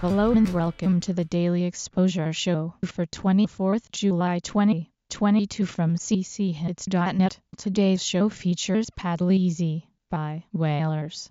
Hello and welcome to the Daily Exposure Show for 24th July 2022 from cchits.net. Today's show features Paddle Easy by Whalers.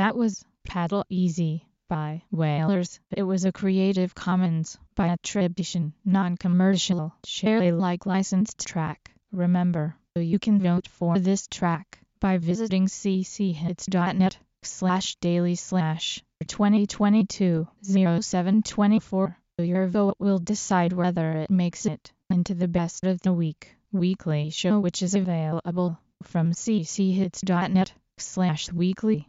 That was Paddle Easy by Whalers. It was a Creative Commons by attribution, non-commercial, share Alike licensed track. Remember, you can vote for this track by visiting cchits.net slash daily slash 2022 0724. Your vote will decide whether it makes it into the best of the week weekly show which is available from cchits.net slash weekly.